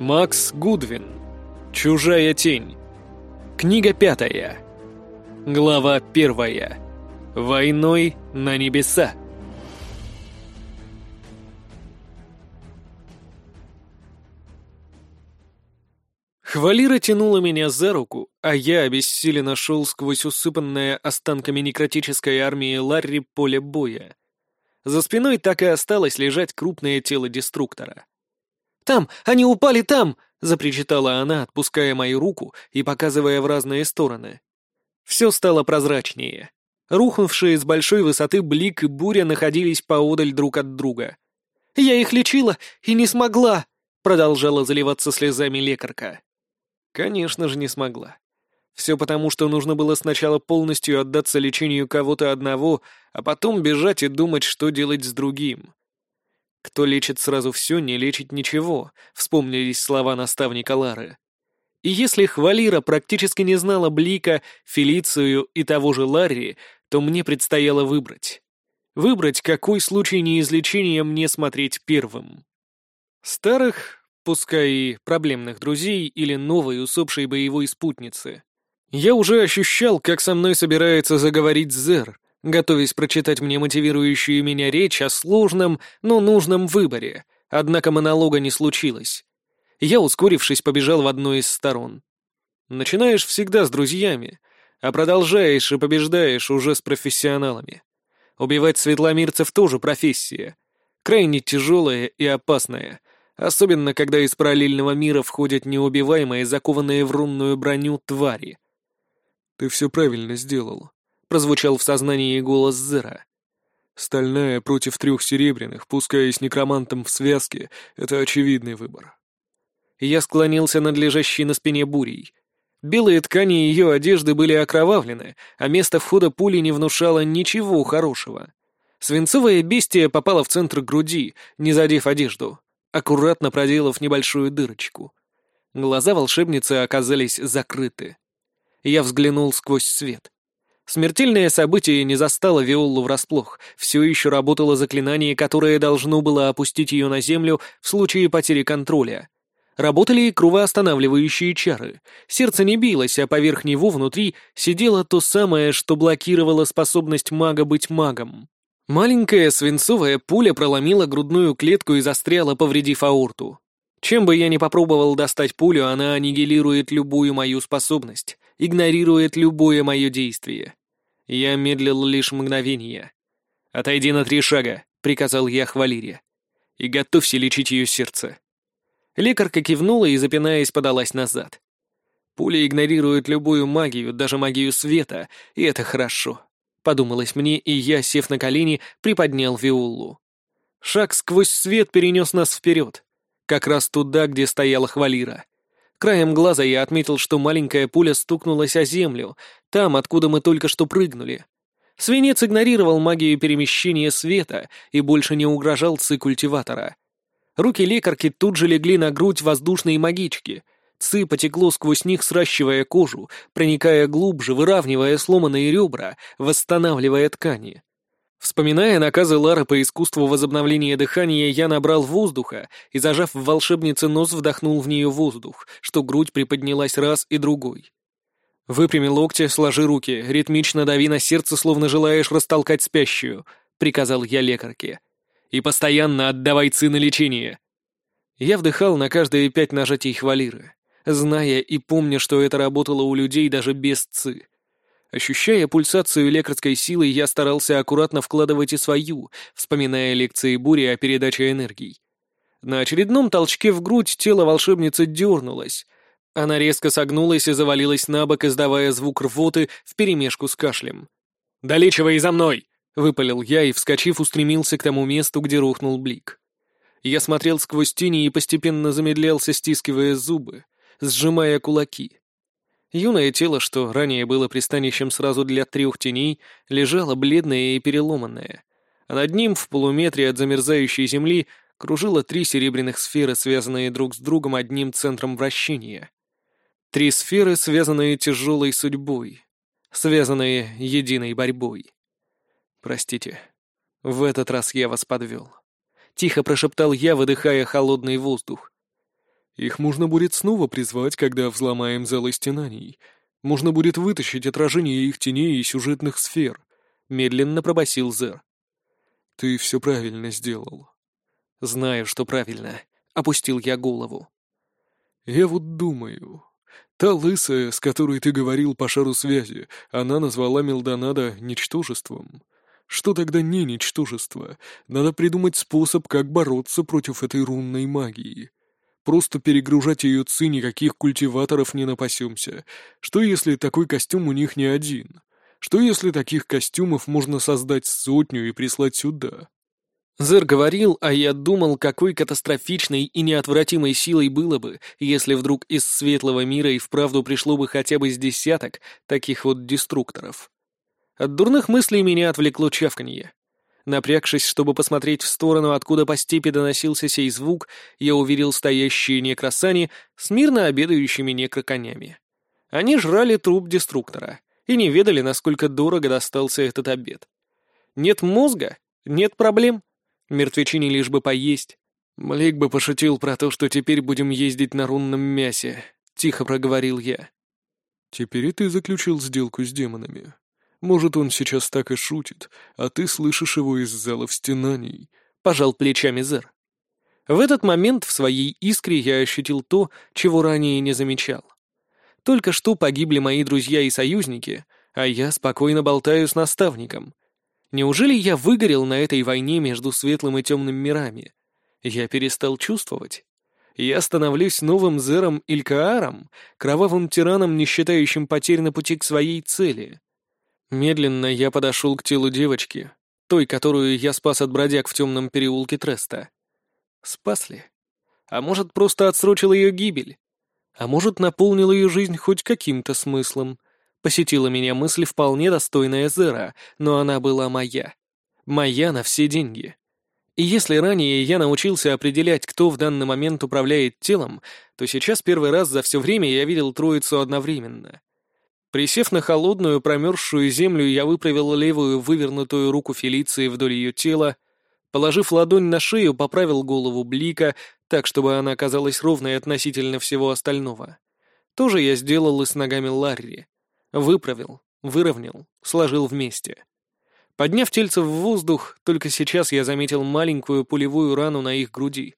Макс Гудвин. Чужая тень. Книга пятая. Глава первая. Войной на небеса. Хвалира тянула меня за руку, а я обессиленно шел сквозь усыпанное останками некротической армии Ларри поле боя. За спиной так и осталось лежать крупное тело деструктора. «Там! Они упали там!» — запричитала она, отпуская мою руку и показывая в разные стороны. Все стало прозрачнее. Рухнувшие с большой высоты блик и буря находились поодаль друг от друга. «Я их лечила и не смогла!» — продолжала заливаться слезами лекарка. Конечно же, не смогла. Все потому, что нужно было сначала полностью отдаться лечению кого-то одного, а потом бежать и думать, что делать с другим. Кто лечит сразу все, не лечит ничего, вспомнились слова наставника Лары. И если Хвалира практически не знала Блика, Фелицию и того же Ларри, то мне предстояло выбрать. Выбрать, какой случай неизлечения мне смотреть первым. Старых, пускай и проблемных друзей или новой усопшей боевой спутницы. Я уже ощущал, как со мной собирается заговорить Зер, готовясь прочитать мне мотивирующую меня речь о сложном, но нужном выборе, однако монолога не случилось. Я, ускорившись, побежал в одну из сторон. Начинаешь всегда с друзьями, а продолжаешь и побеждаешь уже с профессионалами. Убивать светломирцев тоже профессия. Крайне тяжелая и опасная, особенно когда из параллельного мира входят неубиваемые, закованные в рунную броню твари. «Ты все правильно сделал», прозвучал в сознании голос Зера. «Стальная против трех серебряных, пускай с некромантом в связке, это очевидный выбор». Я склонился над лежащей на спине бурей. Белые ткани ее одежды были окровавлены, а место входа пули не внушало ничего хорошего. Свинцовое бестие попало в центр груди, не задев одежду, аккуратно проделав небольшую дырочку. Глаза волшебницы оказались закрыты. Я взглянул сквозь свет. Смертельное событие не застало Виолу врасплох. Все еще работало заклинание, которое должно было опустить ее на землю в случае потери контроля. Работали и кровоостанавливающие чары. Сердце не билось, а поверх него внутри сидело то самое, что блокировало способность мага быть магом. Маленькая свинцовая пуля проломила грудную клетку и застряла, повредив аорту. Чем бы я ни попробовал достать пулю, она аннигилирует любую мою способность игнорирует любое мое действие. Я медлил лишь мгновение. «Отойди на три шага», — приказал я Хвалире. «И готовься лечить ее сердце». Лекарка кивнула и, запинаясь, подалась назад. Пуля игнорирует любую магию, даже магию света, и это хорошо. Подумалось мне, и я, сев на колени, приподнял Виулу. Шаг сквозь свет перенес нас вперед, как раз туда, где стояла Хвалира. Краем глаза я отметил, что маленькая пуля стукнулась о землю, там, откуда мы только что прыгнули. Свинец игнорировал магию перемещения света и больше не угрожал ци культиватора. Руки лекарки тут же легли на грудь воздушной магички. Ци потекло сквозь них, сращивая кожу, проникая глубже, выравнивая сломанные ребра, восстанавливая ткани. Вспоминая наказы Лары по искусству возобновления дыхания, я набрал воздуха и, зажав в волшебнице нос, вдохнул в нее воздух, что грудь приподнялась раз и другой. «Выпрями локти, сложи руки, ритмично дави на сердце, словно желаешь растолкать спящую», — приказал я лекарке. «И постоянно отдавай ци на лечение». Я вдыхал на каждые пять нажатий хвалиры, зная и помня, что это работало у людей даже без ци. Ощущая пульсацию лекарской силы, я старался аккуратно вкладывать и свою, вспоминая лекции Бури о передаче энергий. На очередном толчке в грудь тело волшебницы дернулось. Она резко согнулась и завалилась на бок, издавая звук рвоты вперемешку с кашлем. «Долечивай за мной!» — выпалил я и, вскочив, устремился к тому месту, где рухнул блик. Я смотрел сквозь тени и постепенно замедлялся, стискивая зубы, сжимая кулаки. Юное тело, что ранее было пристанищем сразу для трех теней, лежало бледное и переломанное, а над ним, в полуметре от замерзающей земли, кружило три серебряных сферы, связанные друг с другом одним центром вращения. Три сферы, связанные тяжелой судьбой, связанные единой борьбой. Простите, в этот раз я вас подвел. Тихо прошептал я, выдыхая холодный воздух. Их можно будет снова призвать, когда взломаем зал стенаний. Можно будет вытащить отражение их теней и сюжетных сфер», — медленно пробасил Зер. «Ты все правильно сделал». «Знаю, что правильно», — опустил я голову. «Я вот думаю. Та лысая, с которой ты говорил по шару связи, она назвала Мелдонада ничтожеством. Что тогда не ничтожество? Надо придумать способ, как бороться против этой рунной магии. Просто перегружать ее ци никаких культиваторов не напасемся. Что если такой костюм у них не один? Что если таких костюмов можно создать сотню и прислать сюда? Зер говорил, а я думал, какой катастрофичной и неотвратимой силой было бы, если вдруг из светлого мира и вправду пришло бы хотя бы с десяток таких вот деструкторов. От дурных мыслей меня отвлекло чавканье. Напрягшись, чтобы посмотреть в сторону, откуда по степи доносился сей звук, я увидел стоящие некрасани с мирно обедающими некроконями. Они жрали труп деструктора и не ведали, насколько дорого достался этот обед. Нет мозга, нет проблем — Мертвечине лишь бы поесть. Млик бы пошутил про то, что теперь будем ездить на рунном мясе. Тихо проговорил я. Теперь и ты заключил сделку с демонами. Может, он сейчас так и шутит, а ты слышишь его из залов стенаний. Пожал плечами Зер. В этот момент в своей искре я ощутил то, чего ранее не замечал. Только что погибли мои друзья и союзники, а я спокойно болтаю с наставником, Неужели я выгорел на этой войне между светлым и темным мирами? Я перестал чувствовать. Я становлюсь новым Зером Илькааром, кровавым тираном, не считающим потерь на пути к своей цели. Медленно я подошел к телу девочки, той, которую я спас от бродяг в темном переулке Треста. Спас ли? А может, просто отсрочил ее гибель? А может, наполнил ее жизнь хоть каким-то смыслом? Посетила меня мысль вполне достойная Зера, но она была моя. Моя на все деньги. И если ранее я научился определять, кто в данный момент управляет телом, то сейчас первый раз за все время я видел троицу одновременно. Присев на холодную, промерзшую землю, я выправил левую вывернутую руку Фелиции вдоль ее тела, положив ладонь на шею, поправил голову Блика, так, чтобы она казалась ровной относительно всего остального. То же я сделал и с ногами Ларри. Выправил, выровнял, сложил вместе. Подняв тельце в воздух, только сейчас я заметил маленькую пулевую рану на их груди.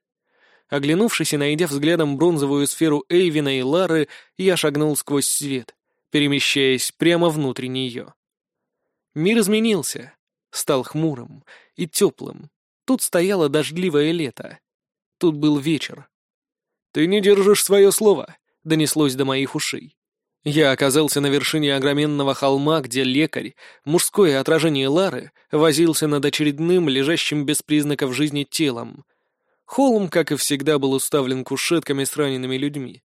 Оглянувшись и найдя взглядом бронзовую сферу Эйвина и Лары, я шагнул сквозь свет, перемещаясь прямо внутрь нее. Мир изменился, стал хмурым и теплым. Тут стояло дождливое лето. Тут был вечер. «Ты не держишь свое слово», — донеслось до моих ушей. Я оказался на вершине огроменного холма, где лекарь, мужское отражение Лары, возился над очередным, лежащим без признаков жизни телом. Холм, как и всегда, был уставлен кушетками с ранеными людьми.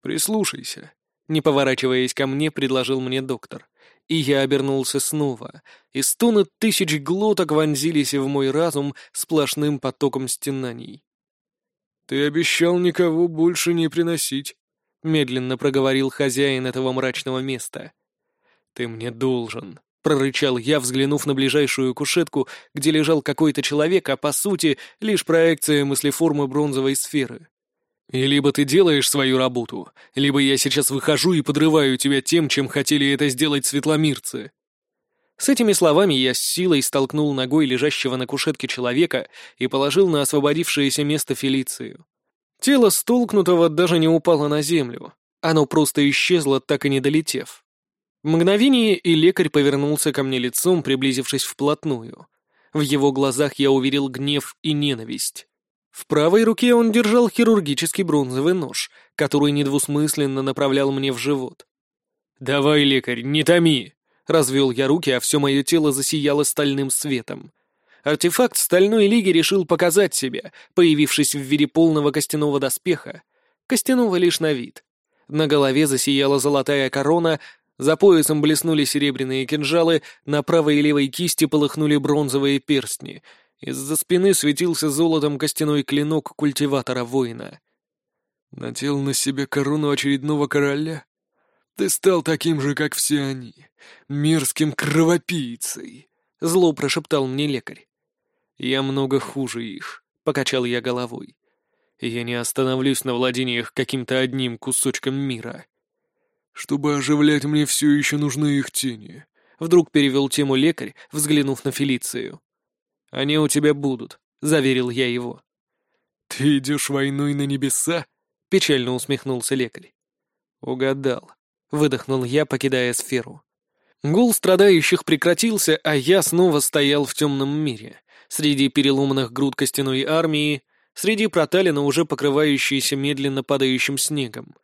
«Прислушайся», — не поворачиваясь ко мне, предложил мне доктор. И я обернулся снова, и стоны тысяч глоток вонзились в мой разум сплошным потоком стенаний. «Ты обещал никого больше не приносить», медленно проговорил хозяин этого мрачного места. «Ты мне должен», — прорычал я, взглянув на ближайшую кушетку, где лежал какой-то человек, а по сути лишь проекция мыслеформы бронзовой сферы. «И либо ты делаешь свою работу, либо я сейчас выхожу и подрываю тебя тем, чем хотели это сделать светломирцы». С этими словами я с силой столкнул ногой лежащего на кушетке человека и положил на освободившееся место Фелицию. Тело столкнутого даже не упало на землю. Оно просто исчезло, так и не долетев. Мгновение, и лекарь повернулся ко мне лицом, приблизившись вплотную. В его глазах я увидел гнев и ненависть. В правой руке он держал хирургический бронзовый нож, который недвусмысленно направлял мне в живот. «Давай, лекарь, не томи!» Развел я руки, а все мое тело засияло стальным светом. Артефакт Стальной Лиги решил показать себя, появившись в виде полного костяного доспеха. Костяного лишь на вид. На голове засияла золотая корона, за поясом блеснули серебряные кинжалы, на правой и левой кисти полыхнули бронзовые перстни. Из-за спины светился золотом костяной клинок культиватора-воина. «Надел на себе корону очередного короля? Ты стал таким же, как все они, мерзким кровопийцей!» — зло прошептал мне лекарь. «Я много хуже их», — покачал я головой. Я не остановлюсь на владениях каким-то одним кусочком мира. Чтобы оживлять мне все еще нужны их тени. Вдруг перевел тему лекарь, взглянув на Фелицию. «Они у тебя будут», — заверил я его. «Ты идешь войной на небеса?» — печально усмехнулся лекарь. «Угадал», — выдохнул я, покидая сферу. Гул страдающих прекратился, а я снова стоял в темном мире, среди переломанных груд костяной армии, среди проталина, уже покрывающейся медленно падающим снегом.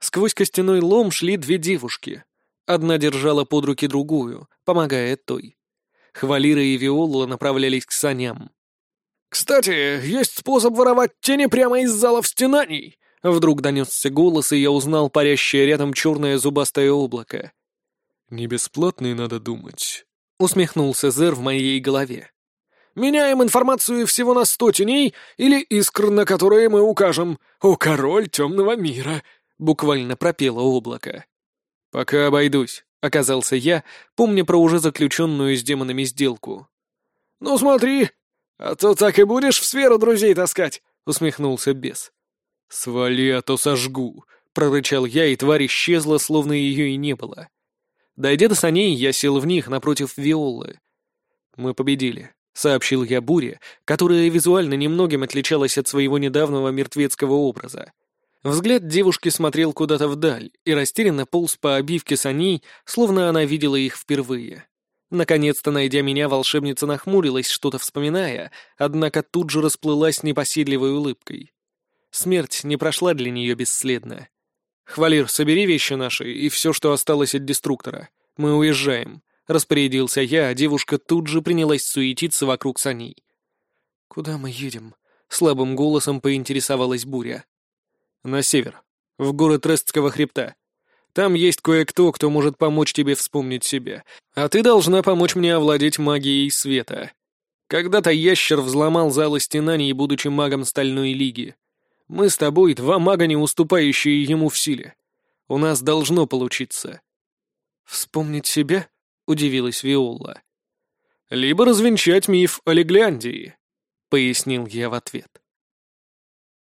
Сквозь костяной лом шли две девушки. Одна держала под руки другую, помогая той. Хвалира и Виола направлялись к саням. «Кстати, есть способ воровать тени прямо из залов стенаний!» Вдруг донесся голос, и я узнал парящее рядом черное зубастое облако. «Не бесплатные, надо думать», — усмехнулся Зер в моей голове. «Меняем информацию всего на сто теней или искр, на которые мы укажем. О, король темного мира!» — буквально пропело облако. «Пока обойдусь», — оказался я, помня про уже заключенную с демонами сделку. «Ну смотри, а то так и будешь в сферу друзей таскать», — усмехнулся бес. «Свали, а то сожгу», — прорычал я, и тварь исчезла, словно ее и не было. Дойдя до саней, я сел в них напротив Виолы. «Мы победили», — сообщил я Буре, которая визуально немногим отличалась от своего недавнего мертвецкого образа. Взгляд девушки смотрел куда-то вдаль и растерянно полз по обивке саней, словно она видела их впервые. Наконец-то, найдя меня, волшебница нахмурилась, что-то вспоминая, однако тут же расплылась непоседливой улыбкой. Смерть не прошла для нее бесследно. «Хвалир, собери вещи наши и все, что осталось от деструктора. Мы уезжаем», — распорядился я, а девушка тут же принялась суетиться вокруг саней. «Куда мы едем?» — слабым голосом поинтересовалась Буря. «На север, в город Рестского хребта. Там есть кое-кто, кто может помочь тебе вспомнить себя, а ты должна помочь мне овладеть магией света. Когда-то ящер взломал залы стенаний, будучи магом Стальной Лиги. Мы с тобой два мага, не уступающие ему в силе. У нас должно получиться». «Вспомнить себя?» — удивилась Виола. «Либо развенчать миф о Легляндии», — пояснил я в ответ.